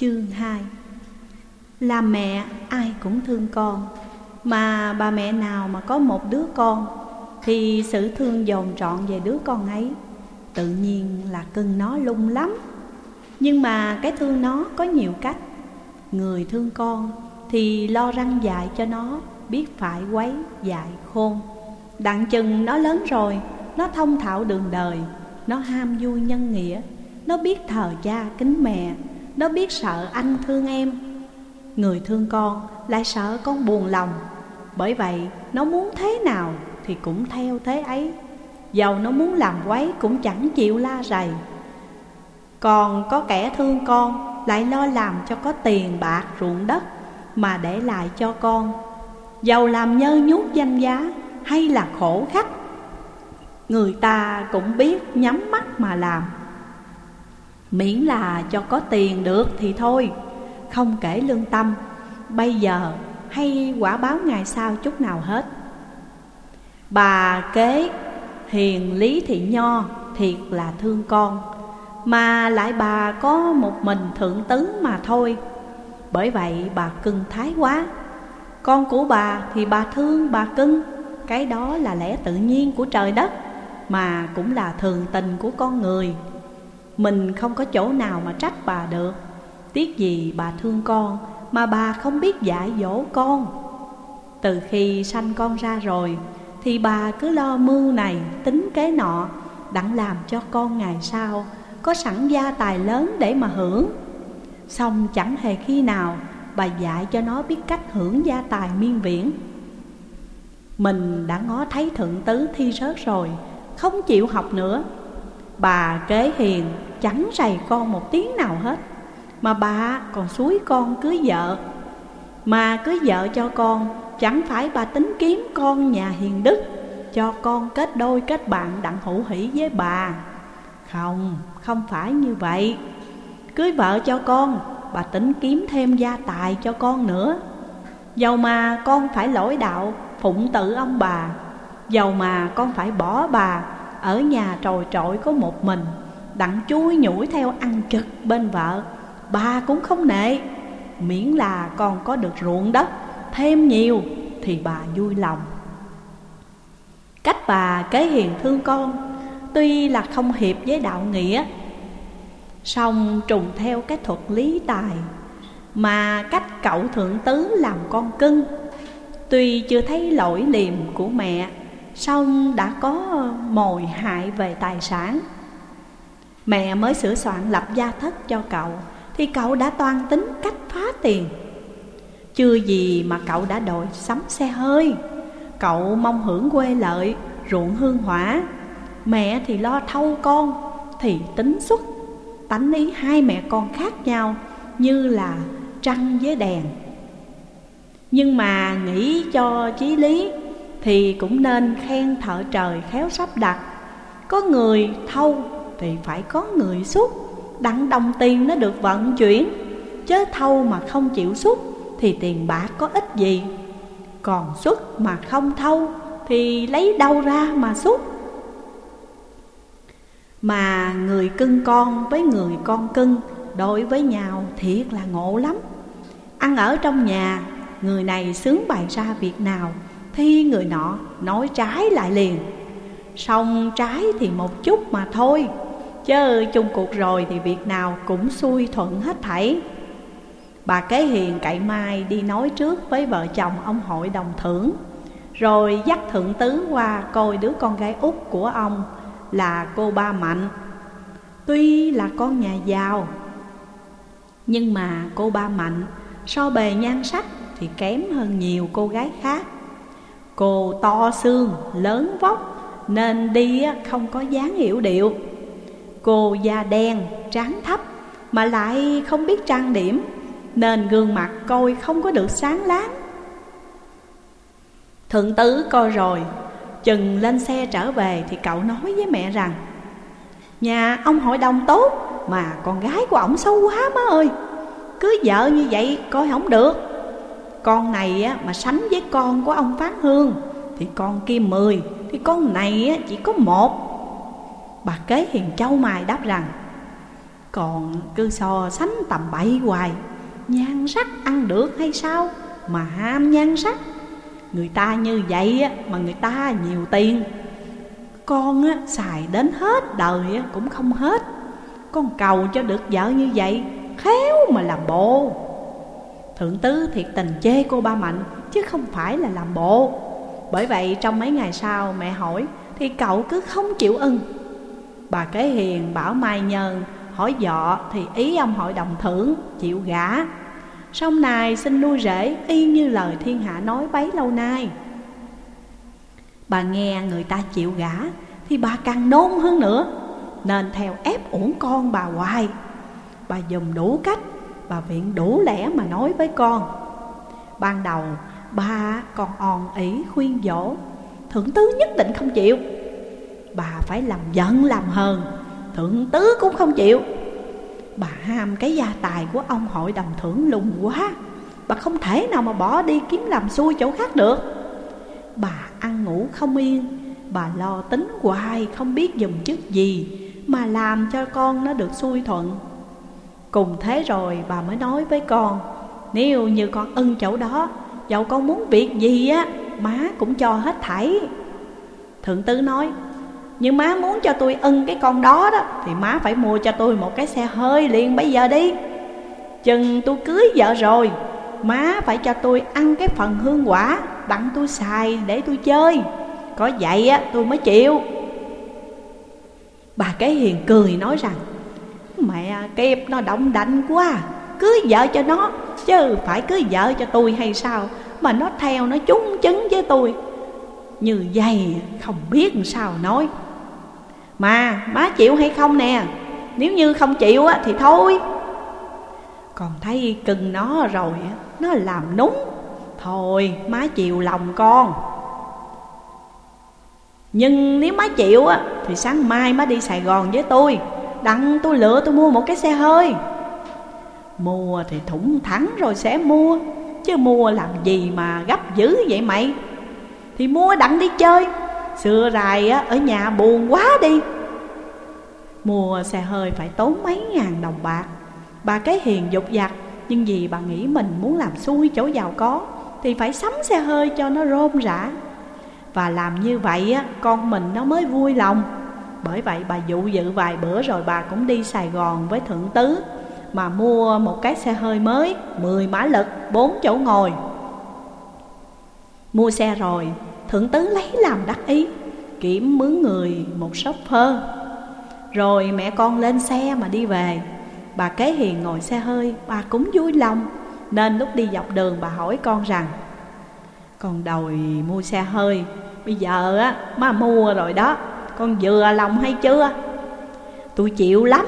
Chương 2 là mẹ, ai cũng thương con. Mà bà mẹ nào mà có một đứa con, Thì sự thương dồn trọn về đứa con ấy, Tự nhiên là cưng nó lung lắm. Nhưng mà cái thương nó có nhiều cách. Người thương con thì lo răng dạy cho nó, Biết phải quấy, dạy khôn. Đặng chừng nó lớn rồi, Nó thông thạo đường đời, Nó ham vui nhân nghĩa, Nó biết thờ cha kính mẹ. Nó biết sợ anh thương em. Người thương con lại sợ con buồn lòng. Bởi vậy, nó muốn thế nào thì cũng theo thế ấy. Dầu nó muốn làm quấy cũng chẳng chịu la rầy. Còn có kẻ thương con lại lo làm cho có tiền, bạc, ruộng đất Mà để lại cho con. Dầu làm nhơ nhút danh giá hay là khổ khắc Người ta cũng biết nhắm mắt mà làm. Miễn là cho có tiền được thì thôi. Không kể lương tâm, Bây giờ hay quả báo ngày sau chút nào hết. Bà kế, hiền lý thị nho, thiệt là thương con. Mà lại bà có một mình thượng tứ mà thôi. Bởi vậy bà cưng thái quá. Con của bà thì bà thương, bà cưng. Cái đó là lẽ tự nhiên của trời đất, Mà cũng là thường tình của con người. Mình không có chỗ nào mà trách bà được. Tiếc gì bà thương con, Mà bà không biết dạy dỗ con. Từ khi sanh con ra rồi, Thì bà cứ lo mưu này, tính kế nọ, Đặng làm cho con ngày sau Có sẵn gia tài lớn để mà hưởng. Xong chẳng hề khi nào Bà dạy cho nó biết cách hưởng gia tài miên viễn. Mình đã ngó thấy thượng tứ thi rớt rồi, Không chịu học nữa. Bà kế hiền chẳng rầy con một tiếng nào hết. Mà bà còn suối con cưới vợ. Mà cưới vợ cho con Chẳng phải bà tính kiếm con nhà hiền đức Cho con kết đôi kết bạn đặng hữu hỷ với bà. Không, không phải như vậy. Cưới vợ cho con Bà tính kiếm thêm gia tài cho con nữa. Dầu mà con phải lỗi đạo phụng tự ông bà. Dầu mà con phải bỏ bà Ở nhà trồi trội có một mình. Đặng chui nhủi theo ăn trực bên vợ. Bà cũng không nệ Miễn là con có được ruộng đất, Thêm nhiều thì bà vui lòng. Cách bà kế hiền thương con, Tuy là không hiệp với đạo nghĩa, song trùng theo cái thuật lý tài, Mà cách cậu thượng tứ làm con cưng. Tuy chưa thấy lỗi liềm của mẹ, song đã có mồi hại về tài sản. Mẹ mới sửa soạn lập gia thất cho cậu Thì cậu đã toan tính cách phá tiền. Chưa gì mà cậu đã đòi sắm xe hơi. Cậu mong hưởng quê lợi, ruộng hương hỏa. Mẹ thì lo thâu con, thì tính xuất. Tánh ý hai mẹ con khác nhau Như là trăng với đèn. Nhưng mà nghĩ cho chí lý Thì cũng nên khen thợ trời khéo sắp đặt. Có người thâu thì phải có người xuất Đặng đồng tiền nó được vận chuyển. Chớ thâu mà không chịu xuất Thì tiền bạc có ích gì? Còn xuất mà không thâu, Thì lấy đâu ra mà xuất Mà người cưng con với người con cưng, Đối với nhau thiệt là ngộ lắm. Ăn ở trong nhà, Người này sướng bày ra việc nào, Thì người nọ nói trái lại liền. Xong trái thì một chút mà thôi. Chứ chung cuộc rồi thì việc nào cũng xuôi thuận hết thảy. Bà kế hiền cậy mai đi nói trước với vợ chồng ông hội đồng thưởng Rồi dắt thượng tứ qua coi đứa con gái út của ông là cô ba Mạnh. Tuy là con nhà giàu Nhưng mà cô ba Mạnh so bề nhan sắc thì kém hơn nhiều cô gái khác. Cô to xương, lớn vóc Nên đi không có dáng hiểu điệu. Cô da đen, trán thấp Mà lại không biết trang điểm Nên gương mặt coi không có được sáng láng. Thượng tứ coi rồi Chừng lên xe trở về thì cậu nói với mẹ rằng Nhà ông hội đồng tốt Mà con gái của ổng xấu quá má ơi cứ vợ như vậy coi không được. Con này á, mà sánh với con của ông Phát Hương Thì con kia mười Thì con này á, chỉ có một Bà kế hiền châu mài đáp rằng, Còn cứ so sánh tầm bậy hoài, Nhan sắc ăn được hay sao Mà ham nhan sắc? Người ta như vậy mà người ta nhiều tiền, Con xài đến hết đời cũng không hết. Con cầu cho được vợ như vậy, Khéo mà làm bộ. Thượng tứ thiệt tình chê cô ba Mạnh, Chứ không phải là làm bộ. Bởi vậy trong mấy ngày sau mẹ hỏi, Thì cậu cứ không chịu ưng Bà kế hiền bảo Mai Nhân, hỏi dọ Thì ý ông hội đồng thưởng, chịu gả. Sông này xin nuôi rễ y như lời thiên hạ nói bấy lâu nay. Bà nghe người ta chịu gả Thì bà càng nôn hơn nữa, Nên theo ép uổng con bà hoài. Bà dùng đủ cách, Bà viện đủ lẽ mà nói với con. Ban đầu bà còn on ý khuyên dỗ, Thượng tứ nhất định không chịu. Bà phải làm giận làm hờn, Thượng tứ cũng không chịu. Bà ham cái gia tài của ông hội đồng thưởng lùng quá, Bà không thể nào mà bỏ đi kiếm làm xui chỗ khác được. Bà ăn ngủ không yên, Bà lo tính hoài không biết dùng chức gì Mà làm cho con nó được xuôi thuận. Cùng thế rồi bà mới nói với con, Nếu như con ưng chỗ đó, Dẫu con muốn việc gì á, Má cũng cho hết thảy. Thượng tứ nói nhưng má muốn cho tôi ưng cái con đó đó, Thì má phải mua cho tôi một cái xe hơi liền bây giờ đi. Chừng tôi cưới vợ rồi, Má phải cho tôi ăn cái phần hương quả Đặng tôi xài để tôi chơi. Có vậy á, tôi mới chịu. Bà cái hiền cười nói rằng, Mẹ kịp nó động đạnh quá, Cưới vợ cho nó, Chứ phải cưới vợ cho tôi hay sao Mà nó theo nó chúng chứng với tôi? Như vậy không biết sao nói. Mà má chịu hay không nè? Nếu như không chịu á thì thôi. Còn thấy cưng nó rồi Nó làm núng. Thôi, má chịu lòng con. Nhưng nếu má chịu á, Thì sáng mai má đi Sài Gòn với tôi. Đặng tôi lựa tôi mua một cái xe hơi. Mua thì thủng thẳng rồi sẽ mua, Chứ mua làm gì mà gấp dữ vậy mày? Thì mua đặng đi chơi. Xưa rài á, ở nhà buồn quá đi. Mua xe hơi phải tốn mấy ngàn đồng bạc. Bà cái hiền dục dặt Nhưng vì bà nghĩ mình muốn làm xui chỗ giàu có Thì phải sắm xe hơi cho nó rôm rã. Và làm như vậy á, con mình nó mới vui lòng. Bởi vậy bà dụ dự vài bữa rồi bà cũng đi Sài Gòn với Thượng Tứ Mà mua một cái xe hơi mới 10 mã lực, 4 chỗ ngồi. Mua xe rồi, Thượng Tứ lấy làm đắc ý Kiểm mướn người một shopper Rồi mẹ con lên xe mà đi về. Bà kế hiền ngồi xe hơi, bà cũng vui lòng Nên lúc đi dọc đường bà hỏi con rằng Con đòi mua xe hơi Bây giờ á, má mua rồi đó con vừa lòng hay chưa? Tôi chịu lắm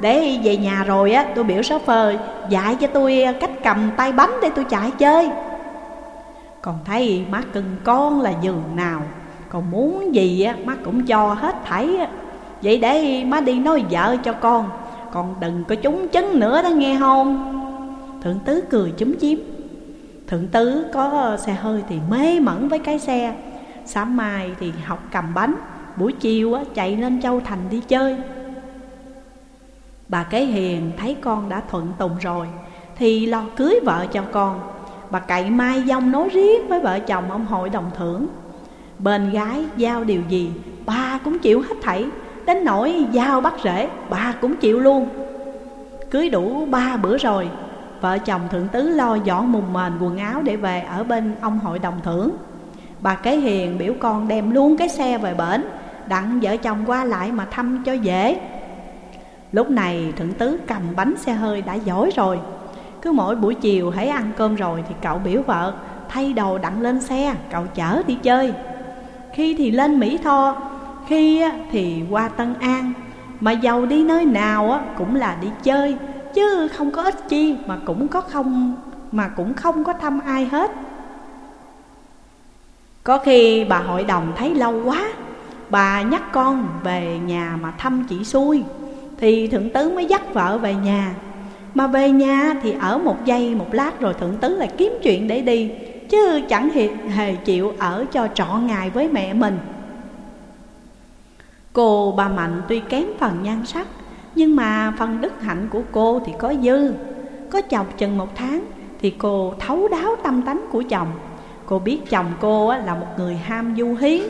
Để về nhà rồi á tôi biểu shopper Dạy cho tôi cách cầm tay bánh để tôi chạy chơi. Còn thấy má cưng con là giường nào. Còn muốn gì á, má cũng cho hết thảy á. Vậy để má đi nói vợ cho con. Còn đừng có trúng chấn nữa đó nghe không? Thượng tứ cười chúm chím. Thượng tứ có xe hơi thì mê mẩn với cái xe. Sáng mai thì học cầm bánh. Buổi chiều chạy lên Châu Thành đi chơi. Bà kế hiền thấy con đã thuận tùng rồi, Thì lo cưới vợ cho con. Bà cậy mai dông nói riết với vợ chồng ông hội đồng thưởng. Bên gái, giao điều gì, Bà cũng chịu hết thảy. Đến nỗi giao bắt rễ Bà cũng chịu luôn. Cưới đủ ba bữa rồi, Vợ chồng thượng tứ lo dọn mùng mền quần áo Để về ở bên ông hội đồng thưởng. Bà kế hiền biểu con đem luôn cái xe về bển, Đặng vợ chồng qua lại mà thăm cho dễ. Lúc này thượng tứ cầm bánh xe hơi đã giỏi rồi. Cứ mỗi buổi chiều hãy ăn cơm rồi thì cậu biểu vợ Thay đồ đặng lên xe, cậu chở đi chơi. Khi thì lên Mỹ Tho, khi thì qua Tân An. Mà giàu đi nơi nào cũng là đi chơi Chứ không có ích chi mà cũng có không mà cũng không có thăm ai hết. Có khi bà hội đồng thấy lâu quá Bà nhắc con về nhà mà thăm chị xui Thì thượng tướng mới dắt vợ về nhà. Mà về nhà thì ở một giây một lát rồi thượng tứ lại kiếm chuyện để đi. Chứ chẳng hề, hề chịu ở cho trọn ngày với mẹ mình. Cô bà Mạnh tuy kém phần nhan sắc Nhưng mà phần đức hạnh của cô thì có dư. Có chồng chừng một tháng Thì cô thấu đáo tâm tánh của chồng. Cô biết chồng cô là một người ham du hí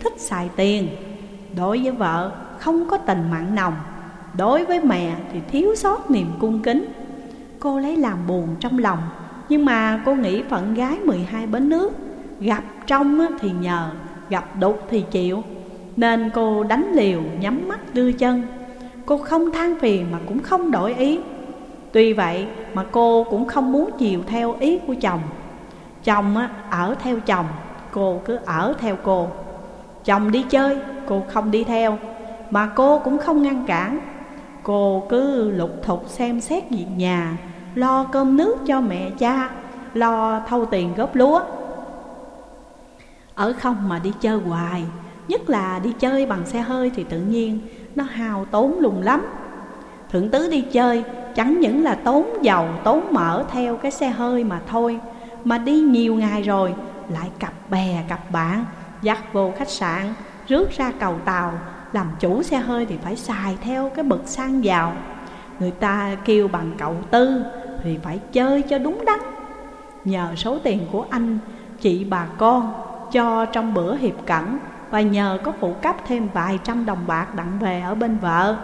Thích xài tiền. Đối với vợ không có tình mặn nồng. Đối với mẹ thì thiếu sót niềm cung kính. Cô lấy làm buồn trong lòng Nhưng mà cô nghĩ phận gái 12 bến nước Gặp trong thì nhờ, gặp đục thì chịu. Nên cô đánh liều, nhắm mắt đưa chân. Cô không than phiền mà cũng không đổi ý. Tuy vậy mà cô cũng không muốn chiều theo ý của chồng. Chồng ở theo chồng, cô cứ ở theo cô. Chồng đi chơi, cô không đi theo. Mà cô cũng không ngăn cản. Cô cứ lục thục xem xét việc nhà Lo cơm nước cho mẹ cha Lo thâu tiền góp lúa. Ở không mà đi chơi hoài Nhất là đi chơi bằng xe hơi thì tự nhiên Nó hào tốn lùng lắm. Thượng tứ đi chơi chẳng những là tốn dầu, tốn mỡ theo cái xe hơi mà thôi Mà đi nhiều ngày rồi lại cặp bè, cặp bạn Dắt vô khách sạn, rước ra cầu tàu làm chủ xe hơi thì phải xài theo cái bậc sang giàu. Người ta kêu bằng cậu tư thì phải chơi cho đúng đắn. Nhờ số tiền của anh, chị bà con cho trong bữa hiệp cẩn Và nhờ có phụ cấp thêm vài trăm đồng bạc đặng về ở bên vợ.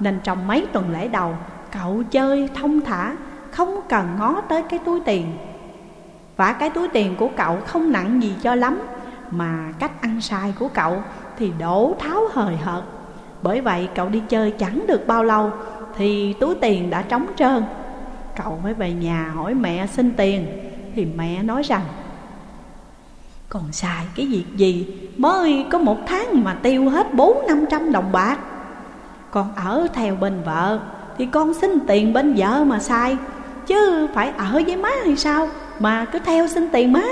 Nên trong mấy tuần lễ đầu Cậu chơi thông thả Không cần ngó tới cái túi tiền. Và cái túi tiền của cậu không nặng gì cho lắm Mà cách ăn xài của cậu thì đổ tháo hời hợt. Bởi vậy cậu đi chơi chẳng được bao lâu Thì túi tiền đã trống trơn. Cậu mới về nhà hỏi mẹ xin tiền, Thì mẹ nói rằng, Còn xài cái việc gì? Mới có một tháng mà tiêu hết bốn năm trăm đồng bạc. Con ở theo bên vợ Thì con xin tiền bên vợ mà xài, Chứ phải ở với má hay sao Mà cứ theo xin tiền má?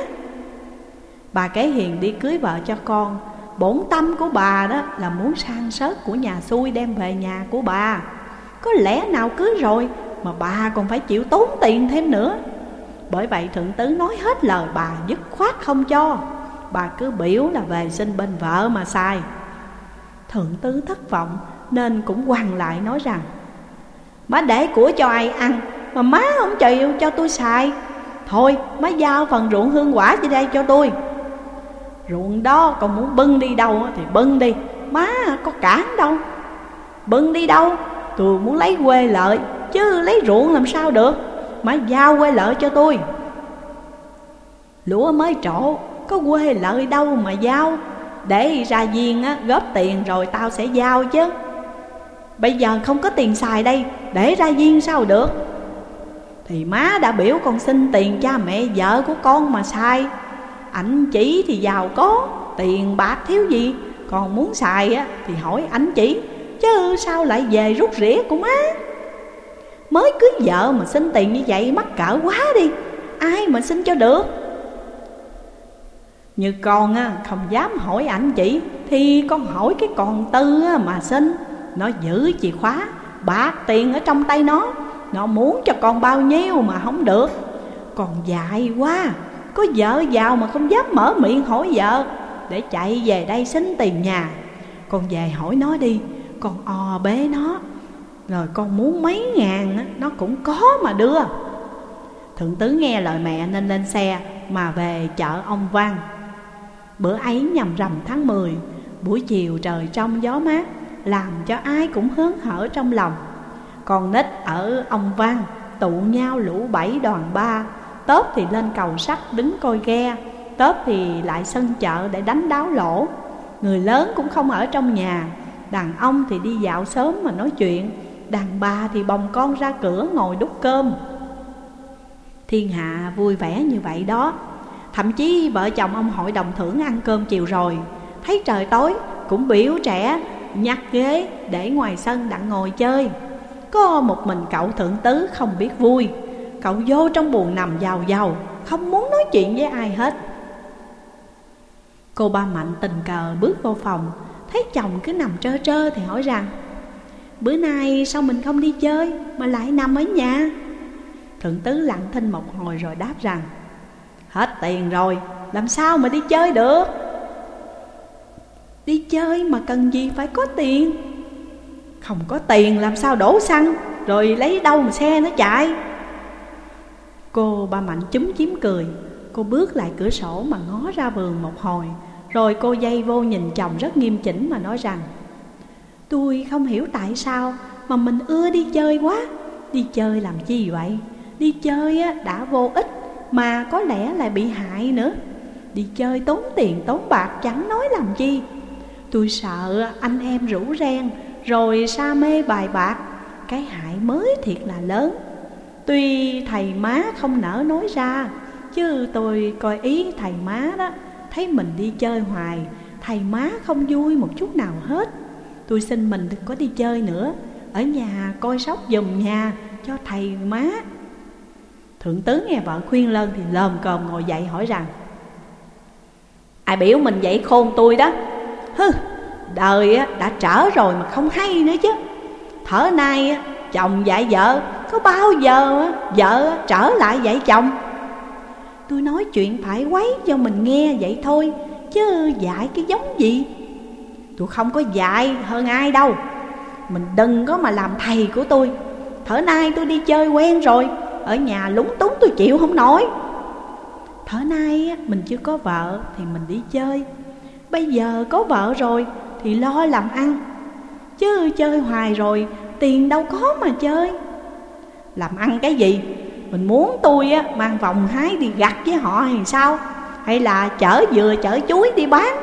Bà kế hiền đi cưới vợ cho con Bổn tâm của bà đó là muốn sang sớt của nhà xui đem về nhà của bà. Có lẽ nào cưới rồi mà bà còn phải chịu tốn tiền thêm nữa. Bởi vậy thượng tứ nói hết lời bà dứt khoát không cho. Bà cứ biểu là về xin bên vợ mà sai Thượng tứ thất vọng nên cũng quằn lại nói rằng, Má để của cho ai ăn mà má không chịu cho tôi xài. Thôi, má giao phần ruộng hương quả trên đây cho tôi. Ruộng đó còn muốn bưng đi đâu thì bưng đi. Má có cản đâu. Bưng đi đâu? Tôi muốn lấy quê lợi Chứ lấy ruộng làm sao được? Mà giao quê lợi cho tôi. Lúa mới trổ Có quê lợi đâu mà giao? Để ra viên á, góp tiền rồi tao sẽ giao chứ. Bây giờ không có tiền xài đây Để ra viên sao được? Thì má đã biểu con xin tiền cha mẹ vợ của con mà xài. Ảnh chỉ thì giàu có Tiền bạc thiếu gì? Còn muốn xài á, thì hỏi ảnh chỉ Chứ sao lại về rút rỉa của má Mới cưới vợ mà xin tiền như vậy mắc cỡ quá đi Ai mà xin cho được? Như con á, không dám hỏi ảnh chị Thì con hỏi cái con tư á, mà xin. Nó giữ chìa khóa Bạc tiền ở trong tay nó. Nó muốn cho con bao nhiêu mà không được. Còn dại quá có vợ giàu mà không dám mở miệng hỏi vợ. Để chạy về đây xin tiền nhà. Con về hỏi nó đi. Con o bế nó. Rồi con muốn mấy ngàn nó cũng có mà đưa. Thượng tứ nghe lời mẹ nên lên xe Mà về chợ ông Văn. Bữa ấy nhằm rằm tháng 10 Buổi chiều trời trong gió mát, Làm cho ai cũng hớn hở trong lòng. Còn nít ở ông Văn Tụ nhau lũ bảy đoàn ba Tớp thì lên cầu sắt đứng coi ghe, Tớp thì lại sân chợ để đánh đáo lỗ. Người lớn cũng không ở trong nhà, Đàn ông thì đi dạo sớm mà nói chuyện, Đàn bà thì bồng con ra cửa ngồi đút cơm. Thiên hạ vui vẻ như vậy đó. Thậm chí vợ chồng ông hội đồng thưởng ăn cơm chiều rồi, Thấy trời tối cũng biểu trẻ, nhặt ghế để ngoài sân đặng ngồi chơi. Có một mình cậu thượng tứ không biết vui. Cậu vô trong buồn nằm giàu giàu, Không muốn nói chuyện với ai hết. Cô ba Mạnh tình cờ bước vô phòng, Thấy chồng cứ nằm trơ trơ thì hỏi rằng, Bữa nay sao mình không đi chơi Mà lại nằm ở nhà? Thượng tứ lặng thinh một hồi rồi đáp rằng, Hết tiền rồi, Làm sao mà đi chơi được? Đi chơi mà cần gì phải có tiền? Không có tiền làm sao đổ xăng, Rồi lấy đâu mà xe nó chạy? Cô ba Mạnh chúm chím cười. Cô bước lại cửa sổ mà ngó ra vườn một hồi. Rồi cô dây vô nhìn chồng rất nghiêm chỉnh mà nói rằng, Tôi không hiểu tại sao mà mình ưa đi chơi quá. Đi chơi làm chi vậy? Đi chơi đã vô ích mà có lẽ lại bị hại nữa. Đi chơi tốn tiền, tốn bạc, chẳng nói làm chi. Tôi sợ anh em rủ ren rồi sa mê bài bạc. Cái hại mới thiệt là lớn. Tuy thầy má không nỡ nói ra Chứ tôi coi ý thầy má đó Thấy mình đi chơi hoài Thầy má không vui một chút nào hết. Tôi xin mình đừng có đi chơi nữa Ở nhà coi sóc dùm nhà cho thầy má. Thượng tướng nghe vợ khuyên lên thì lờm cồm ngồi dậy hỏi rằng Ai biểu mình dậy khôn tôi đó? Hừ, đời đã trở rồi mà không hay nữa chứ. Thở nay chồng dạy vợ, Có bao giờ vợ trở lại dạy chồng? Tôi nói chuyện phải quấy cho mình nghe vậy thôi, Chứ dạy cái giống gì? Tôi không có dạy hơn ai đâu. Mình đừng có mà làm thầy của tôi. Thở nay tôi đi chơi quen rồi, Ở nhà lúng túng tôi chịu không nổi. Thở nay mình chưa có vợ thì mình đi chơi. Bây giờ có vợ rồi thì lo làm ăn. Chứ chơi hoài rồi tiền đâu có mà chơi. Làm ăn cái gì? Mình muốn tôi á, mang vòng hái đi gặt với họ hay sao? Hay là chở dừa chở chuối đi bán?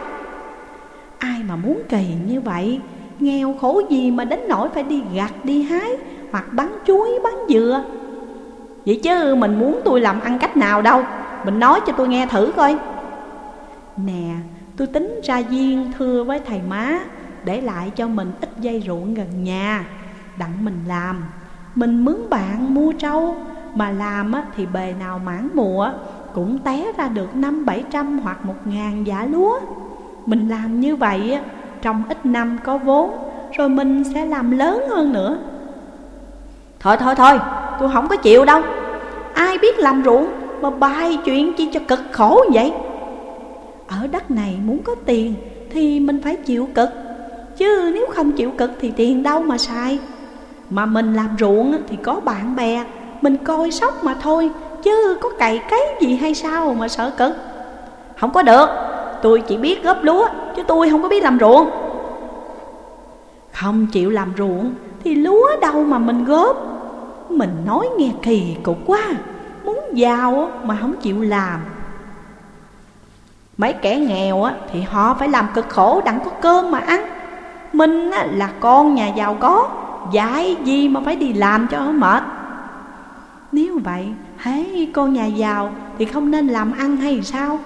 Ai mà muốn kỳ như vậy? Nghèo khổ gì mà đến nỗi phải đi gặt đi hái Hoặc bán chuối bán dừa? Vậy chứ mình muốn tôi làm ăn cách nào đâu? Mình nói cho tôi nghe thử coi. Nè tôi tính ra duyên thưa với thầy má Để lại cho mình ít dây ruộng gần nhà. Đặng mình làm. Mình mướn bạn mua trâu Mà làm á, thì bề nào mãn mùa Cũng té ra được năm bảy trăm hoặc một ngàn giả lúa. Mình làm như vậy trong ít năm có vốn Rồi mình sẽ làm lớn hơn nữa. Thôi thôi thôi tôi không có chịu đâu. Ai biết làm ruộng mà bài chuyện chi cho cực khổ vậy? Ở đất này muốn có tiền thì mình phải chịu cực Chứ nếu không chịu cực thì tiền đâu mà xài. Mà mình làm ruộng thì có bạn bè, Mình coi sóc mà thôi, Chứ có cày cấy gì hay sao mà sợ cực. Không có được, Tôi chỉ biết góp lúa, Chứ tôi không có biết làm ruộng. Không chịu làm ruộng Thì lúa đâu mà mình góp. Mình nói nghe kỳ cục quá, Muốn giàu mà không chịu làm. Mấy kẻ nghèo thì họ phải làm cực khổ, đặng có cơm mà ăn. Mình là con nhà giàu có giải gì mà phải đi làm cho mệt? Nếu vậy hãy con nhà giàu thì không nên làm ăn hay sao?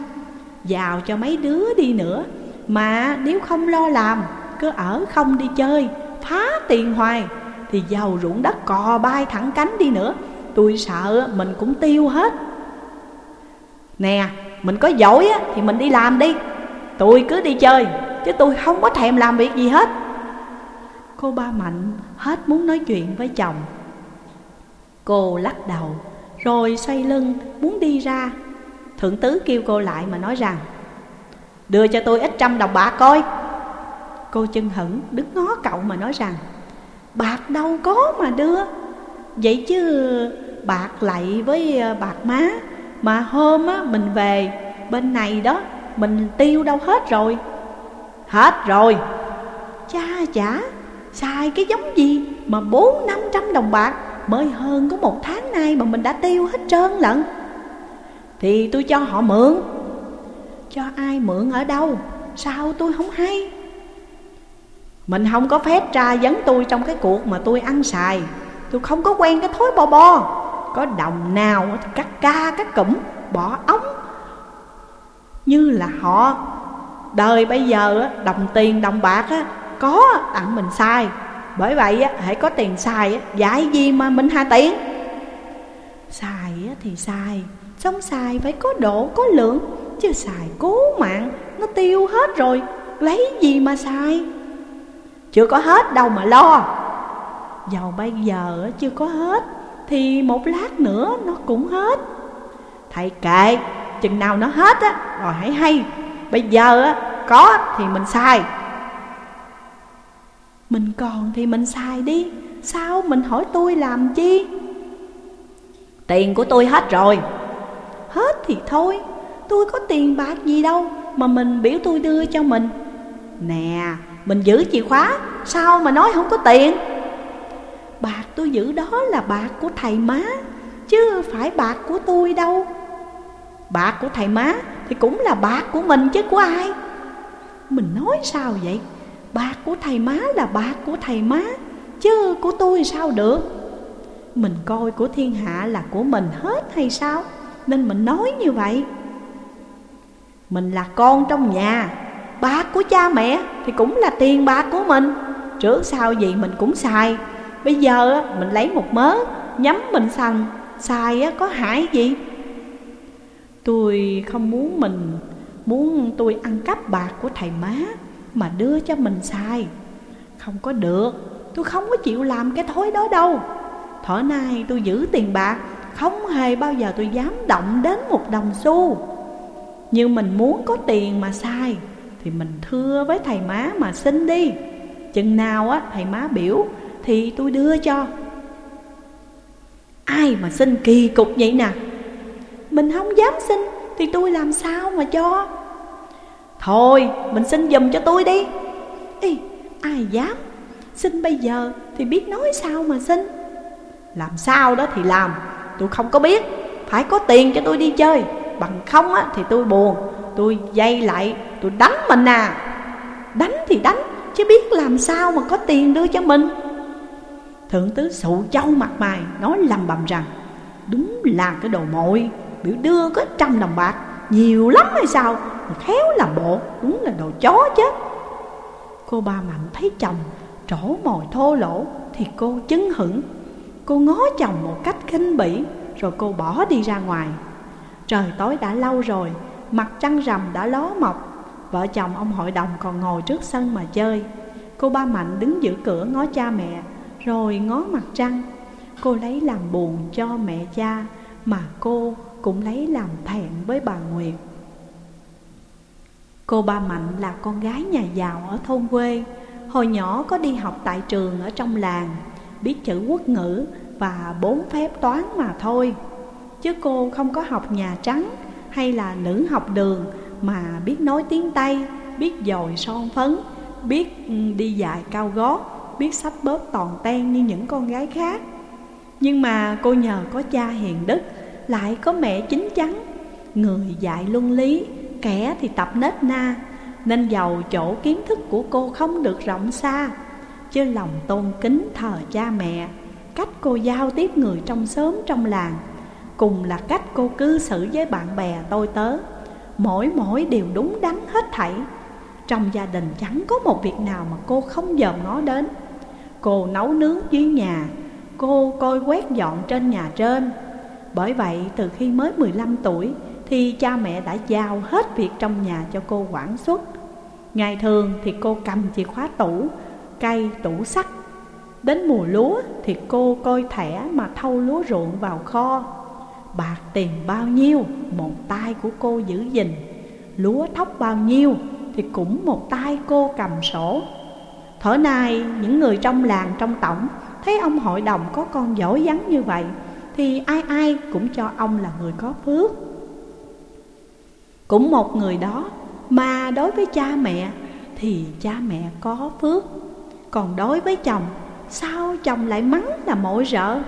Giàu cho mấy đứa đi nữa Mà nếu không lo làm Cứ ở không đi chơi Phá tiền hoài Thì giàu ruộng đất cò bay thẳng cánh đi nữa. Tôi sợ mình cũng tiêu hết. Nè mình có giỏi á, thì mình đi làm đi. Tôi cứ đi chơi Chứ tôi không có thèm làm việc gì hết. Cô ba Mạnh hết muốn nói chuyện với chồng. Cô lắc đầu, Rồi xoay lưng, muốn đi ra. Thượng tứ kêu cô lại mà nói rằng, Đưa cho tôi ít trăm đồng bạc coi. Cô chân hững, đứng ngó cậu mà nói rằng, Bạc đâu có mà đưa. Vậy chứ bạc lại với ờ, bạc má, Mà hôm á mình về, bên này đó Mình tiêu đâu hết rồi. Hết rồi. Cha, chả. Xài cái giống gì mà bốn năm trăm đồng bạc Mới hơn có một tháng nay mà mình đã tiêu hết trơn lận? Thì tôi cho họ mượn. Cho ai mượn ở đâu, Sao tôi không hay? Mình không có phép tra vấn tôi trong cái cuộc mà tôi ăn xài. Tôi không có quen cái thối bò bò. Có đồng nào thì cắt ca, cắt cụm, Bỏ ống. Như là họ, Đời bây giờ đồng tiền, đồng bạc có, tặng mình sai bởi vậy hãy có tiền xài dạy gì mà mình hà tiền? Xài thì xài xong xài phải có độ, có lượng. Chứ xài cố mạng, nó tiêu hết rồi, lấy gì mà xài? Chưa có hết, đâu mà lo. Dầu bây giờ chưa có hết, Thì một lát nữa nó cũng hết. Thầy kệ, Chừng nào nó hết á, Rồi hãy hay. Bây giờ á, có thì mình xài. Mình còn thì mình xài đi. Sao mình hỏi tôi làm chi? Tiền của tôi hết rồi. Hết thì thôi. Tôi có tiền bạc gì đâu Mà mình biểu tôi đưa cho mình. Nè Mình giữ chìa khóa. Sao mà nói không có tiền? Bạc tôi giữ đó là bạc của thầy má Chứ phải bạc của tôi đâu. Bạc của thầy má Thì cũng là bạc của mình chứ của ai? Mình nói sao vậy Bạc của thầy má là bạc của thầy má, Chứ của tôi sao được? Mình coi của thiên hạ là của mình hết hay sao? Nên mình nói như vậy. Mình là con trong nhà Bạc của cha mẹ thì cũng là tiền bạc của mình. Trước sau gì mình cũng xài. Bây giờ mình lấy một mớ, Nhắm mình xanh Xài có hại gì? Tôi không muốn mình, Muốn tôi ăn cắp bạc của thầy má. Mà đưa cho mình xài. Không có được, Tôi không có chịu làm cái thối đó đâu. Thở nay tôi giữ tiền bạc, Không hề bao giờ tôi dám động đến một đồng xu. Nhưng mình muốn có tiền mà sai Thì mình thưa với thầy má mà xin đi. Chừng nào á, thầy má biểu, Thì tôi đưa cho. Ai mà xin kỳ cục vậy nè? Mình không dám xin, Thì tôi làm sao mà cho? Thôi mình xin dùm cho tôi đi. Ê, ai dám? Xin bây giờ thì biết nói sao mà xin? Làm sao đó thì làm Tôi không có biết. Phải có tiền cho tôi đi chơi. Bằng không á thì tôi buồn. Tôi dây lại tôi đánh mình à. Đánh thì đánh Chứ biết làm sao mà có tiền đưa cho mình. Thượng tứ sụ châu mặt mày Nói lầm bầm rằng Đúng là cái đồ mội Biểu đưa có trăm đồng bạc Nhiều lắm hay sao Khéo làm bộ, Đúng là đồ chó chết Cô ba Mạnh thấy chồng trổ mồi thô lỗ Thì cô chấn hững Cô ngó chồng một cách khinh bỉ, Rồi cô bỏ đi ra ngoài. Trời tối đã lâu rồi, Mặt trăng rằm đã ló mọc. Vợ chồng ông hội đồng còn ngồi trước sân mà chơi. Cô ba Mạnh đứng giữa cửa ngó cha mẹ, Rồi ngó mặt trăng. Cô lấy làm buồn cho mẹ cha, Mà cô cũng lấy làm thẹn với bà Nguyệt. Cô ba Mạnh là con gái nhà giàu ở thôn quê. Hồi nhỏ có đi học tại trường ở trong làng Biết chữ quốc ngữ và bốn phép toán mà thôi. Chứ cô không có học nhà trắng hay là nữ học đường Mà biết nói tiếng Tây, biết dồi son phấn Biết ừ, đi dài cao gót, biết sách bóp toàn ten như những con gái khác. Nhưng mà cô nhờ có cha hiền đức, lại có mẹ chính chắn Người dạy luân lý, kẻ thì tập nết na, nên giàu chỗ kiến thức của cô không được rộng xa, Chứ lòng tôn kính thờ cha mẹ, Cách cô giao tiếp người trong xóm trong làng, Cùng là cách cô cư xử với bạn bè tôi tớ. Mỗi mỗi đều đúng đắn hết thảy. Trong gia đình chẳng có một việc nào mà cô không dòm ngó đến. Cô nấu nướng dưới nhà, Cô coi quét dọn trên nhà trên. Bởi vậy, từ khi mới 15 tuổi thì cha mẹ đã giao hết việc trong nhà cho cô quản xuất Ngày thường thì cô cầm chìa khóa tủ, cây, tủ sắt. Đến mùa lúa thì cô coi thẻ mà thâu lúa ruộng vào kho. Bạc tiền bao nhiêu, một tay của cô giữ gìn. Lúa thóc bao nhiêu thì cũng một tay cô cầm sổ. Thở nay những người trong làng trong tổng Thấy ông hội đồng có con giỏi vắng như vậy Thì ai ai cũng cho ông là người có phước. Cũng một người đó. Mà đối với cha mẹ thì cha mẹ có phước. Còn đối với chồng, sao chồng lại mắng là mội rợ?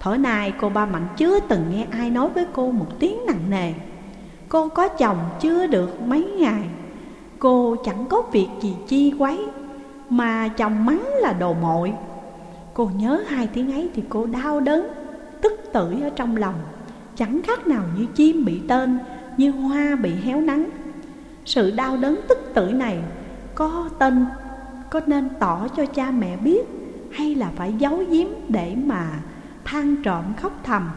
Thổi nay cô ba Mạnh chưa từng nghe ai nói với cô một tiếng nặng nề. Cô có chồng chưa được mấy ngày. Cô chẳng có việc gì chi quấy, Mà chồng mắng là đồ mội. Cô nhớ hai tiếng ấy thì cô đau đớn, Tức tưởi ở trong lòng. Chẳng khác nào như chim bị tên như hoa bị héo nắng. Sự đau đớn tức tử này có tên, có nên tỏ cho cha mẹ biết hay là phải giấu giếm để mà than trộm khóc thầm?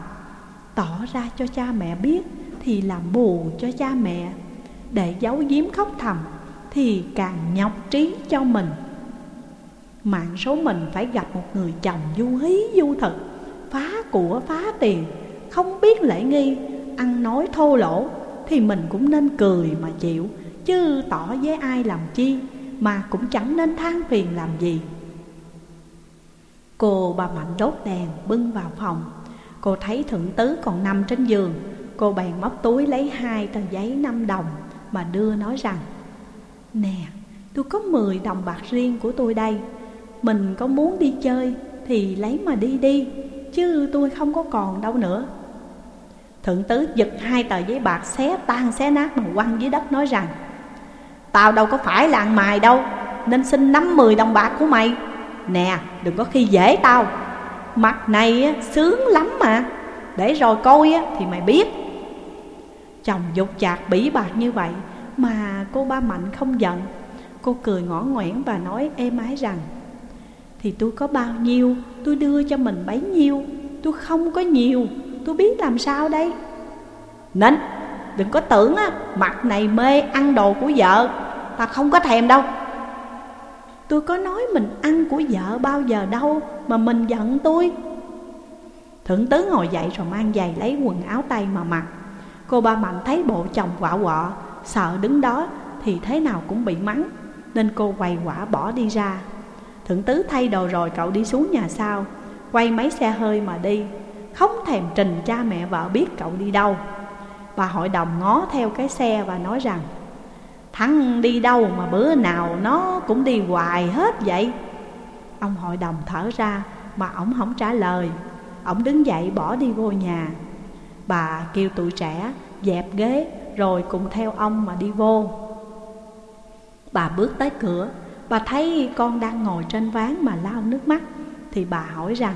Tỏ ra cho cha mẹ biết thì làm buồn cho cha mẹ. Để giấu giếm khóc thầm thì càng nhọc trí cho mình. Mạng số mình phải gặp một người chồng du hí du thực, phá của phá tiền, không biết lễ nghi, ăn nói thô lỗ thì mình cũng nên cười mà chịu, Chứ tỏ với ai làm chi, Mà cũng chẳng nên than phiền làm gì. Cô bà Mạnh đốt đèn bưng vào phòng. Cô thấy thượng tứ còn nằm trên giường. Cô bèn móc túi lấy hai tờ giấy 5 đồng Mà đưa nói rằng, Nè, tôi có 10 đồng bạc riêng của tôi đây. Mình có muốn đi chơi thì lấy mà đi đi, Chứ tôi không có còn đâu nữa. Thượng tứ giật hai tờ giấy bạc xé tan xé nát mà quăng dưới đất nói rằng, Tao đâu có phải là mài đâu, Nên xin nắm 10 đồng bạc của mày. Nè, đừng có khi dễ tao. Mặt này sướng lắm mà. Để rồi coi thì mày biết. Chồng dục chạc bỉ bạc như vậy, Mà cô ba Mạnh không giận. Cô cười ngõ ngoẻn và nói êm ái rằng, Thì tôi có bao nhiêu, Tôi đưa cho mình bấy nhiêu, Tôi không có nhiều. Tôi biết làm sao đây? Nên đừng có tưởng á, Mặt này mê ăn đồ của vợ. Ta không có thèm đâu. Tôi có nói mình ăn của vợ bao giờ đâu Mà mình giận tôi. Thượng tứ ngồi dậy rồi mang giày lấy quần áo tay mà mặc. Cô ba Mạnh thấy bộ chồng quả quọ, Sợ đứng đó thì thế nào cũng bị mắng, Nên cô quầy quả bỏ đi ra. Thượng tứ thay đồ rồi cậu đi xuống nhà sau, Quay mấy xe hơi mà đi. Không thèm trình cha mẹ vợ biết cậu đi đâu. Bà hội đồng ngó theo cái xe và nói rằng Thắng đi đâu mà bữa nào nó cũng đi hoài hết vậy? Ông hội đồng thở ra mà ổng không trả lời. Ổng đứng dậy bỏ đi vô nhà. Bà kêu tụi trẻ dẹp ghế rồi cùng theo ông mà đi vô. Bà bước tới cửa, Bà thấy con đang ngồi trên ván mà lau nước mắt, Thì bà hỏi rằng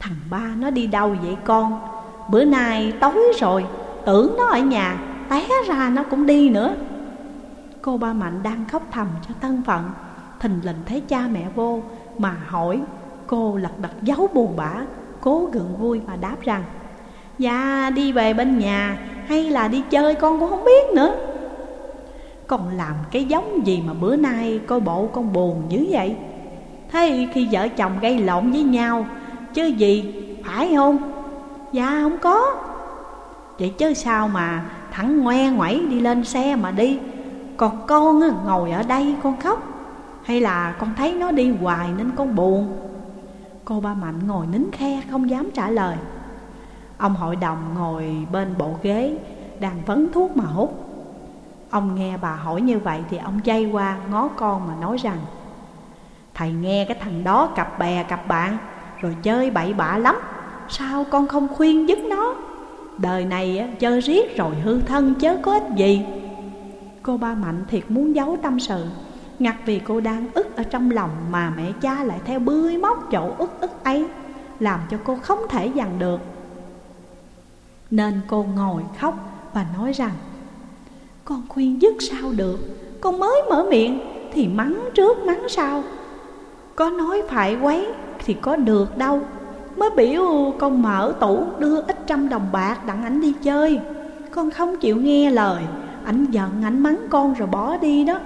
Thằng ba nó đi đâu vậy con? Bữa nay tối rồi, Tưởng nó ở nhà, Té ra nó cũng đi nữa. Cô ba Mạnh đang khóc thầm cho thân phận, Thình lình thấy cha mẹ vô Mà hỏi, Cô lật đật giấu buồn bã, Cố gượng vui mà đáp rằng Dạ đi về bên nhà, Hay là đi chơi con cũng không biết nữa. Con làm cái giống gì mà bữa nay coi bộ con buồn dữ vậy? Thế khi vợ chồng gây lộn với nhau Chứ gì? Phải không? Dạ không có. Vậy chứ sao mà thẳng ngoe ngoẩy đi lên xe mà đi? Còn con ngồi ở đây con khóc. Hay là con thấy nó đi hoài nên con buồn? Cô ba Mạnh ngồi nín khe, không dám trả lời. Ông hội đồng ngồi bên bộ ghế, Đang vấn thuốc mà hút. Ông nghe bà hỏi như vậy thì ông dây qua ngó con mà nói rằng, Thầy nghe cái thằng đó cặp bè cặp bạn. Rồi chơi bậy bạ lắm. Sao con không khuyên dứt nó? Đời này chơi riết rồi hư thân chớ có ích gì. Cô ba Mạnh thiệt muốn giấu tâm sự. Ngặt vì cô đang ức ở trong lòng Mà mẹ cha lại theo bươi móc chỗ ức ức ấy, Làm cho cô không thể dằn được. Nên cô ngồi khóc và nói rằng, Con khuyên dứt sao được? Con mới mở miệng thì mắng trước mắng sau. Có nói phải quấy thì có được đâu. Mới biểu con mở tủ đưa ít trăm đồng bạc đặng ảnh đi chơi. Con không chịu nghe lời, Ảnh giận, ảnh mắng con rồi bỏ đi đó.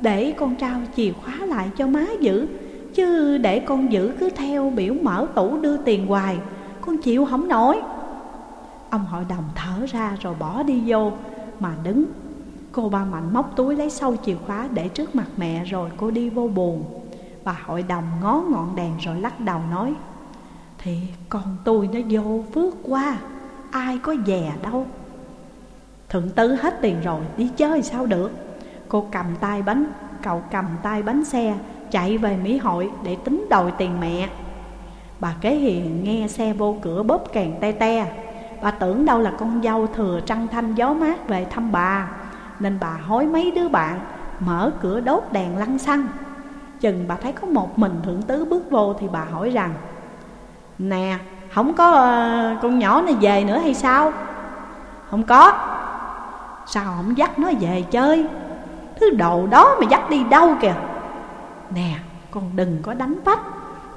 Để con trao chìa khóa lại cho má giữ, Chứ để con giữ cứ theo biểu mở tủ đưa tiền hoài, Con chịu không nổi. Ông hội đồng thở ra rồi bỏ đi vô, Mà đứng. Cô ba Mạnh móc túi lấy sâu chìa khóa để trước mặt mẹ rồi cô đi vô buồn. Bà hội đồng ngó ngọn đèn rồi lắc đầu nói, Thì con tôi nó vô phước qua Ai có dè đâu. Thượng tứ hết tiền rồi, đi chơi sao được? Cô cầm tay bánh, Cậu cầm tay bánh xe, Chạy về Mỹ hội để tính đòi tiền mẹ. Bà kế hiền nghe xe vô cửa bóp kèn te te. Bà tưởng đâu là con dâu thừa trăng thanh gió mát về thăm bà, Nên bà hối mấy đứa bạn Mở cửa đốt đèn lăng xăng. Chừng bà thấy có một mình thượng tứ bước vô Thì bà hỏi rằng Nè không có uh, con nhỏ này về nữa hay sao? Không có. Sao không dắt nó về chơi? Thứ đồ đó mà dắt đi đâu kìa? Nè con đừng có đánh vách.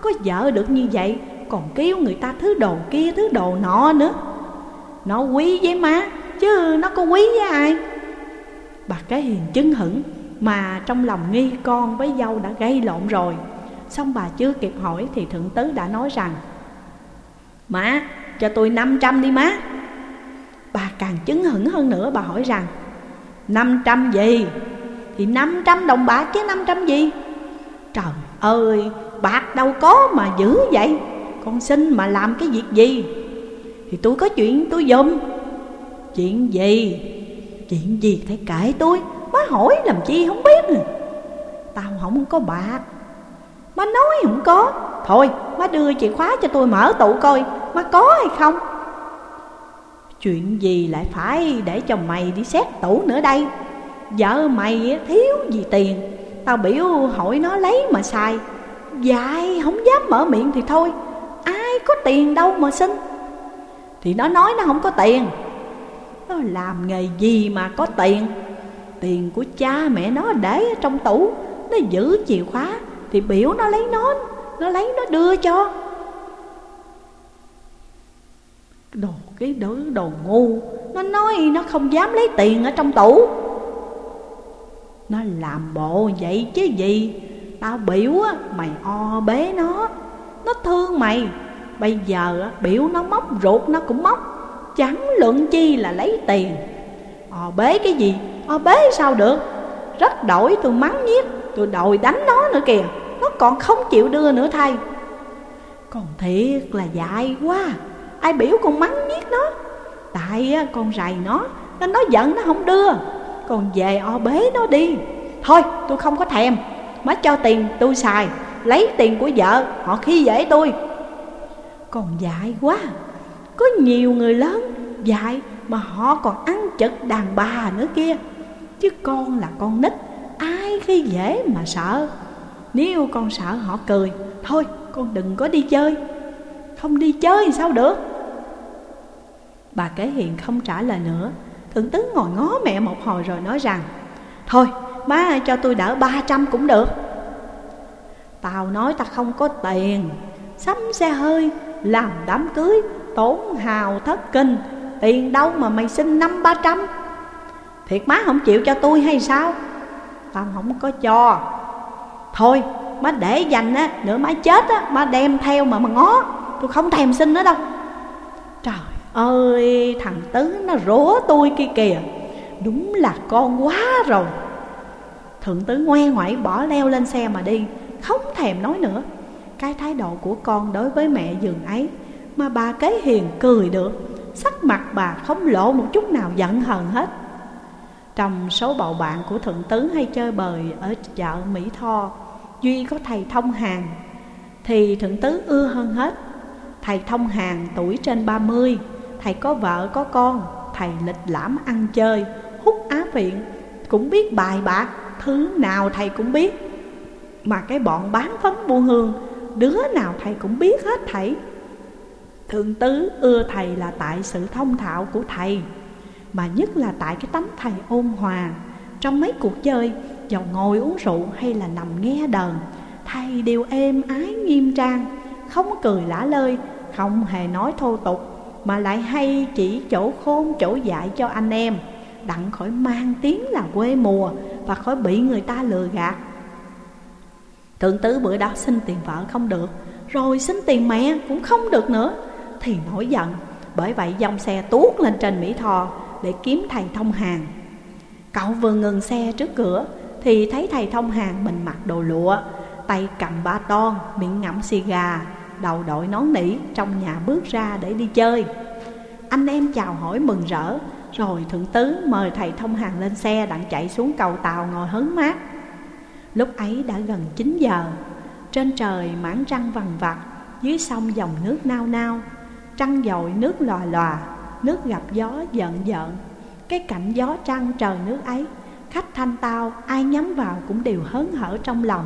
Có vợ được như vậy Còn kêu người ta thứ đồ kia thứ đồ nọ nữa. Nó quý với má Chứ nó có quý với ai? Bà cái hiền chứng hững mà trong lòng nghi con với dâu đã gây lộn rồi. Xong bà chưa kịp hỏi Thì thượng tứ đã nói rằng, Má, cho tôi 500 đi má. Bà càng chứng hững hơn nữa, bà hỏi rằng 500 gì? Thì 500 đồng bạc chứ 500 gì? Trời ơi, bạc đâu có mà giữ vậy? Con xin mà làm cái việc gì? Thì tôi có chuyện tôi dùm. Chuyện gì? Chuyện gì phải kể tôi? Hỏi làm chi không biết nè Tao không có bạc. Má nói không có. Thôi, má đưa chìa khóa cho tôi mở tủ coi, Má có hay không? Chuyện gì lại phải để cho mày đi xét tủ nữa đây? Vợ mày thiếu gì tiền. Tao biểu hỏi nó lấy mà xài. Dạy không dám mở miệng thì thôi. Ai có tiền đâu mà xin. Thì nó nói nó không có tiền. Nó làm nghề gì mà có tiền? Tiền của cha mẹ nó để ở trong tủ. Nó giữ chìa khóa Thì biểu nó lấy nó Nó lấy nó đưa cho. Đồ cái đứa đồ ngu Nó nói nó không dám lấy tiền ở trong tủ. Nó làm bộ vậy chứ gì? Tao biểu á, mày o bế nó. Nó thương mày. Bây giờ á, biểu nó móc ruột nó cũng móc. Chẳng luận chi là lấy tiền. O bế cái gì? O bế sao được? Rất đổi, tôi mắng nhiếc, Tôi đòi đánh nó nữa kìa. Nó còn không chịu đưa nữa thay. Còn thiệt là dại quá. Ai biểu con mắng nhiếc nó? Tại con rầy nó, Nên nó giận, nó không đưa. Còn về o bế nó đi. Thôi, tôi không có thèm. Má cho tiền, tôi xài. Lấy tiền của vợ, Họ khi dễ tôi. Còn dại quá. Có nhiều người lớn, dại Mà họ còn ăn chật đàn bà nữa kia. Chứ con là con nít, Ai khi dễ mà sợ. Nếu con sợ họ cười, Thôi con đừng có đi chơi. Không đi chơi sao được? Bà kế hiền không trả lời nữa. Thượng tứ ngồi ngó mẹ một hồi rồi nói rằng, Thôi, má cho tôi đỡ 300 cũng được. Tao nói ta không có tiền, Sắm xe hơi, Làm đám cưới, Tốn hào thất kinh. Tiền đâu mà mày xin năm ba trăm? Thiệt má không chịu cho tôi hay sao? Tao không có cho. Thôi má để dành á Nữa má chết á Má đem theo mà mà ngó. Tôi không thèm xin nữa đâu. Trời ơi thằng Tứ nó rủa tôi kia kìa. Đúng là con quá rồi. Thượng tứ ngoe ngoải bỏ leo lên xe mà đi Không thèm nói nữa. Cái thái độ của con đối với mẹ giường ấy Mà bà kế hiền cười được. Sắc mặt bà không lộ một chút nào giận hờn hết số bầu bạn của thượng tứ hay chơi bời ở chợ Mỹ Tho, Duy có thầy thông hàng Thì thượng tứ ưa hơn hết, Thầy thông hàng tuổi trên 30 Thầy có vợ có con, Thầy lịch lãm ăn chơi, Hút á viện Cũng biết bài bạc, Thứ nào thầy cũng biết. Mà cái bọn bán phấn buôn hương, Đứa nào thầy cũng biết hết thầy. Thượng tứ ưa thầy là tại sự thông thạo của thầy. Mà nhất là tại cái tấm thầy ôn hòa. Trong mấy cuộc chơi Dầu ngồi uống rượu hay là nằm nghe đờn, Thầy đều êm ái, nghiêm trang, Không cười lả lơi, Không hề nói thô tục, Mà lại hay chỉ chỗ khôn, chỗ dạy cho anh em, Đặng khỏi mang tiếng là quê mùa Và khỏi bị người ta lừa gạt. Thượng tứ bữa đó xin tiền vợ không được, Rồi xin tiền mẹ cũng không được nữa, Thì nổi giận, Bởi vậy dòng xe tuốt lên trên Mỹ thò để kiếm thầy thông hàng. Cậu vừa ngừng xe trước cửa Thì thấy thầy thông hàng mình mặc đồ lụa, Tay cầm ba ton, Miệng ngậm xì gà, Đầu đội nón nỉ Trong nhà bước ra để đi chơi. Anh em chào hỏi mừng rỡ, Rồi thượng tứ mời thầy thông hàng lên xe Đặng chạy xuống cầu tàu ngồi hứng mát. Lúc ấy đã gần 9 giờ, Trên trời mảng trăng vằn vặt, Dưới sông dòng nước nao nao, Trăng dội nước lòa lòa. Nước gặp gió giận giận. Cái cảnh gió trăng trời nước ấy, Khách thanh tao, ai nhắm vào cũng đều hớn hở trong lòng.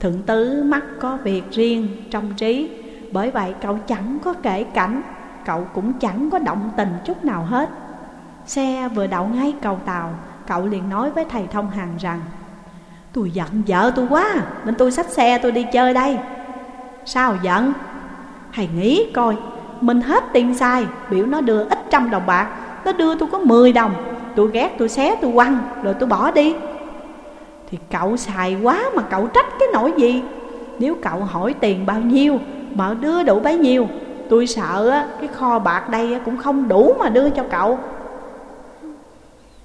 Thượng tứ mắt có việc riêng trong trí, Bởi vậy cậu chẳng có kể cảnh, Cậu cũng chẳng có động tình chút nào hết. Xe vừa đậu ngay cầu tàu, Cậu liền nói với thầy thông hàng rằng, Tôi giận vợ tôi quá, Nên tôi xách xe tôi đi chơi đây. Sao giận? Thầy nghĩ coi. Mình hết tiền xài Biểu nó đưa ít trăm đồng bạc. Nó đưa tôi có 10 đồng. Tôi ghét tôi xé tôi quăng Rồi tôi bỏ đi. Thì cậu xài quá mà cậu trách cái nỗi gì? Nếu cậu hỏi tiền bao nhiêu Mà đưa đủ bấy nhiêu Tôi sợ cái kho bạc đây cũng không đủ mà đưa cho cậu.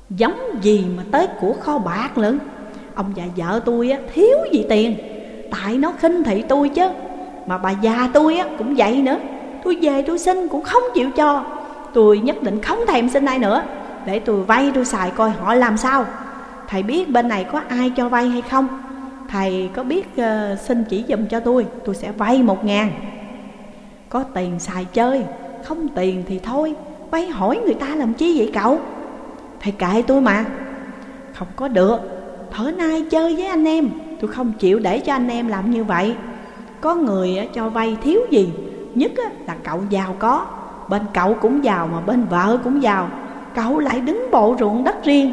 Giống gì mà tới của kho bạc lận? Ông già vợ tôi á, thiếu gì tiền. Tại nó khinh thị tôi chứ. Mà bà già tôi á, cũng vậy nữa. Tôi về tôi xin cũng không chịu cho. Tôi nhất định không thèm xin ai nữa Để tôi vay tôi xài coi họ làm sao. Thầy biết bên này có ai cho vay hay không? Thầy có biết uh, xin chỉ dùm cho tôi Tôi sẽ vay một ngàn. Có tiền xài chơi Không tiền thì thôi. Vay hỏi người ta làm chi vậy cậu? Thầy kệ tôi mà. Không có được. Thở nay chơi với anh em Tôi không chịu để cho anh em làm như vậy. Có người cho vay thiếu gì Nhất là cậu giàu có. Bên cậu cũng giàu mà bên vợ cũng giàu. Cậu lại đứng bộ ruộng đất riêng.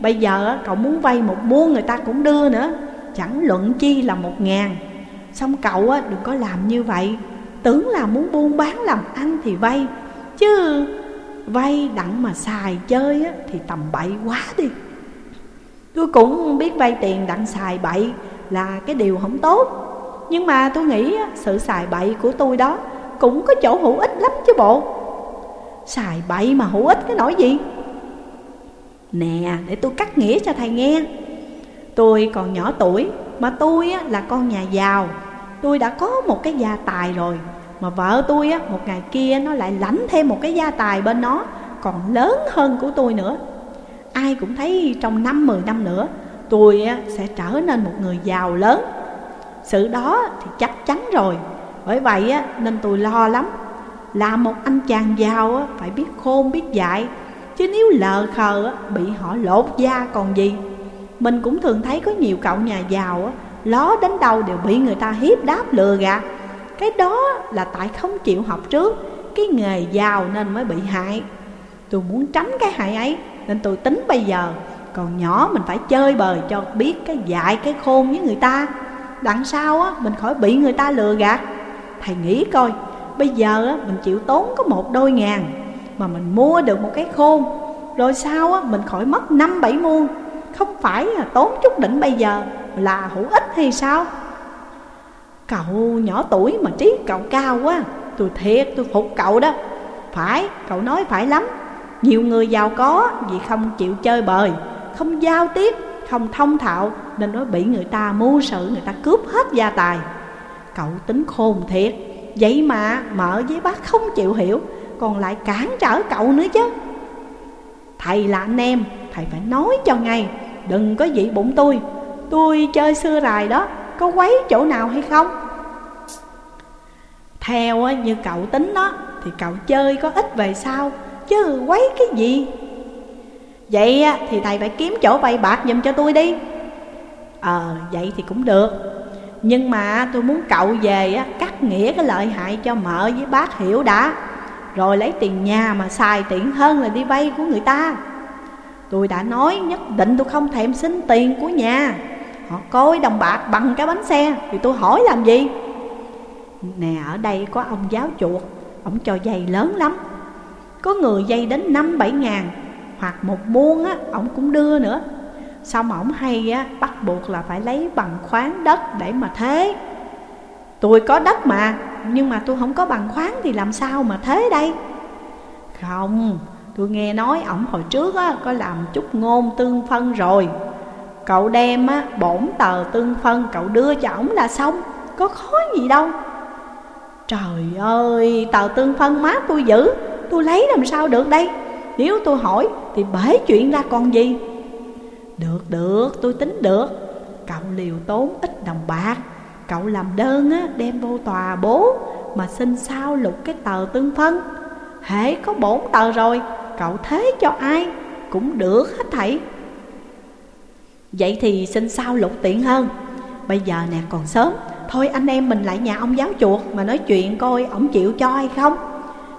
Bây giờ cậu muốn vay một muôn người ta cũng đưa nữa. Chẳng luận chi là một ngàn. Xong cậu đừng có làm như vậy. Tưởng là muốn buôn bán làm ăn thì vay. Chứ vay đặng mà xài chơi thì tầm bậy quá đi. Tôi cũng biết vay tiền đặng xài bậy là cái điều không tốt. Nhưng mà tôi nghĩ sự xài bậy của tôi đó cũng có chỗ hữu ích lắm chứ bộ. Xài bậy mà hữu ích cái nỗi gì? Nè, để tôi cắt nghĩa cho thầy nghe. Tôi còn nhỏ tuổi mà tôi là con nhà giàu. Tôi đã có một cái gia tài rồi. Mà vợ tôi một ngày kia nó lại lãnh thêm một cái gia tài bên nó Còn lớn hơn của tôi nữa. Ai cũng thấy trong năm, mười năm nữa, Tôi sẽ trở nên một người giàu lớn. Sự đó thì chắc chắn rồi. Bởi vậy nên tôi lo lắm. Là một anh chàng giàu phải biết khôn, biết dạy Chứ nếu lờ khờ bị họ lột da còn gì. Mình cũng thường thấy có nhiều cậu nhà giàu Ló đến đâu đều bị người ta hiếp đáp lừa gạt. Cái đó là tại không chịu học trước, Cái nghề giàu nên mới bị hại. Tôi muốn tránh cái hại ấy, Nên tôi tính bây giờ, Còn nhỏ mình phải chơi bời cho biết cái dạy cái khôn với người ta. Đằng sau á, mình khỏi bị người ta lừa gạt. Thầy nghĩ coi Bây giờ á, mình chịu tốn có một đôi ngàn Mà mình mua được một cái khôn. Rồi sau á, mình khỏi mất năm bảy muôn. Không phải là tốn chút đỉnh bây giờ Là hữu ích hay sao? Cậu nhỏ tuổi mà trí cậu cao quá Tôi thiệt tôi phục cậu đó. Phải cậu nói phải lắm. Nhiều người giàu có vì không chịu chơi bời Không giao tiếp không thông thạo, Nên nó bị người ta mưu sự, Người ta cướp hết gia tài. Cậu tính khôn thiệt, Vậy mà mở với bác không chịu hiểu, Còn lại cản trở cậu nữa chứ. Thầy là anh em, Thầy phải nói cho ngay, Đừng có dị bụng tôi. Tôi chơi xưa rài đó, Có quấy chỗ nào hay không? Theo như cậu tính đó, Thì cậu chơi có ít về sau, Chứ quấy cái gì? Vậy thì thầy phải kiếm chỗ vay bạc giùm cho tôi đi. Ờ vậy thì cũng được. Nhưng mà tôi muốn cậu về cắt nghĩa cái lợi hại cho mợ với bác hiểu đã. Rồi lấy tiền nhà mà xài tiện hơn là đi vay của người ta. Tôi đã nói nhất định tôi không thèm xin tiền của nhà. Họ coi đồng bạc bằng cái bánh xe, Thì tôi hỏi làm gì? Nè, ở đây có ông giáo chuột, Ông cho dây lớn lắm. Có người dây đến năm bảy ngàn hoặc một muôn á, ông cũng đưa nữa. Xong ổng hay á, bắt buộc là phải lấy bằng khoáng đất để mà thế. Tôi có đất mà Nhưng mà tôi không có bằng khoáng thì làm sao mà thế đây? Không Tôi nghe nói ổng hồi trước á, có làm chút ngôn tương phân rồi. Cậu đem á, bổn tờ tương phân cậu đưa cho ổng là xong Có khó gì đâu. Trời ơi, tờ tương phân má tôi giữ Tôi lấy làm sao được đây? Nếu tôi hỏi thì bể chuyện ra còn gì? Được, được, tôi tính được. Cậu liều tốn ít đồng bạc. Cậu làm đơn á, đem vô tòa bố Mà xin sao lục cái tờ tương phân. Hễ có bốn tờ rồi Cậu thế cho ai? Cũng được hết thầy Vậy thì xin sao lục tiện hơn. Bây giờ nè còn sớm. Thôi anh em mình lại nhà ông giáo chuột Mà nói chuyện coi ổng chịu cho hay không.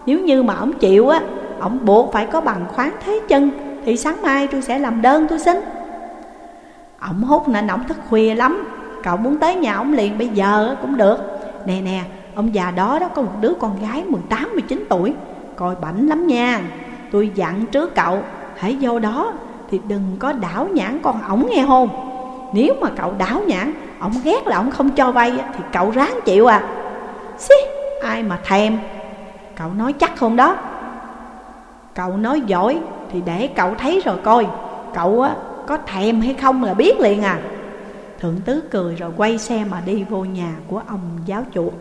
Nếu như mà ổng chịu á Ổng buộc phải có bằng khoáng thế chân Thì sáng mai tôi sẽ làm đơn tôi xin. Ổng hút nên ông thức khuya lắm Cậu muốn tới nhà ổng liền bây giờ cũng được. Nè nè Ông già đó đó có một đứa con gái 18-19 tuổi Coi bảnh lắm nha. Tôi dặn trước cậu Hãy vô đó thì đừng có đảo nhãn con ổng nghe không? Nếu mà cậu đảo nhãn Ổng ghét là ổng không cho vay Thì cậu ráng chịu à. Xí, ai mà thèm. Cậu nói chắc không đó. Cậu nói giỏi Thì để cậu thấy rồi coi. Cậu á, có thèm hay không là biết liền à. Thượng tứ cười rồi quay xe mà đi vô nhà của ông giáo chủ.